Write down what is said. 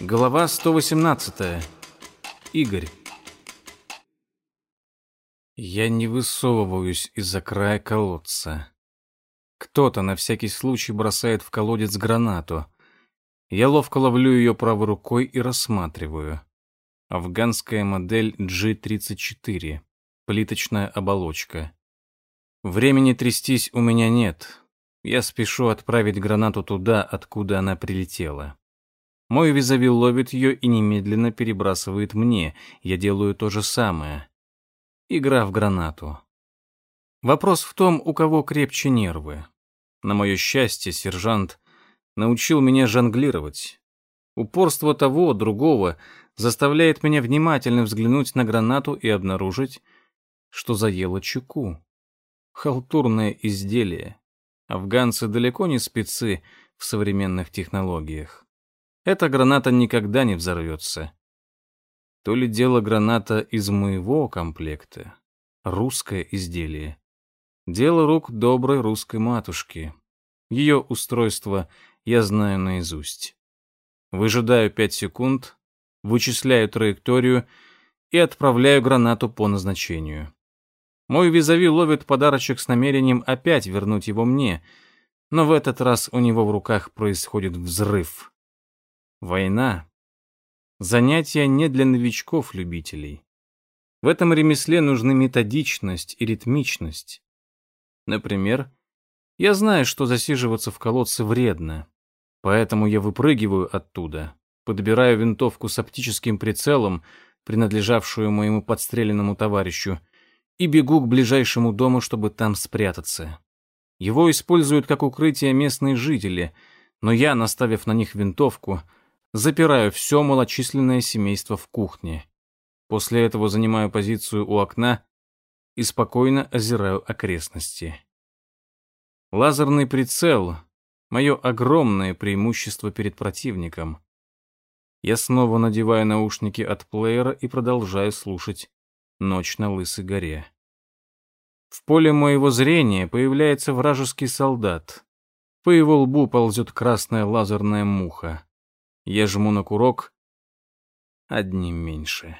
Глава 118. Игорь. Я не высовываюсь из-за края колодца. Кто-то на всякий случай бросает в колодец гранату. Я ловко ловлю ее правой рукой и рассматриваю. Афганская модель G34. Плиточная оболочка. Времени трястись у меня нет. Я спешу отправить гранату туда, откуда она прилетела. Мой визави ловит ее и немедленно перебрасывает мне. Я делаю то же самое. Игра в гранату. Вопрос в том, у кого крепче нервы. На мое счастье, сержант научил меня жонглировать. Упорство того, другого заставляет меня внимательно взглянуть на гранату и обнаружить, что заело чеку. Халтурное изделие. Афганцы далеко не спецы в современных технологиях. Эта граната никогда не взорвется. То ли дело граната из моего комплекта. Русское изделие. Дело рук доброй русской матушки. Ее устройство я знаю наизусть. Выжидаю пять секунд, вычисляю траекторию и отправляю гранату по назначению. Мой визави ловит подарочек с намерением опять вернуть его мне, но в этот раз у него в руках происходит взрыв. Война — занятие не для новичков-любителей. В этом ремесле нужны методичность и ритмичность. Например, я знаю, что засиживаться в колодце вредно, поэтому я выпрыгиваю оттуда, подбираю винтовку с оптическим прицелом, принадлежавшую моему подстреленному товарищу, и бегу к ближайшему дому, чтобы там спрятаться. Его используют как укрытие местные жители, но я, наставив на них винтовку, запираю все малочисленное семейство в кухне. После этого занимаю позицию у окна и спокойно озираю окрестности. Лазерный прицел — мое огромное преимущество перед противником. Я снова надеваю наушники от плеера и продолжаю слушать «Ночь на Лысой горе». В поле моего зрения появляется вражеский солдат. По его лбу ползет красная лазерная муха. Я жму на курок одним меньше.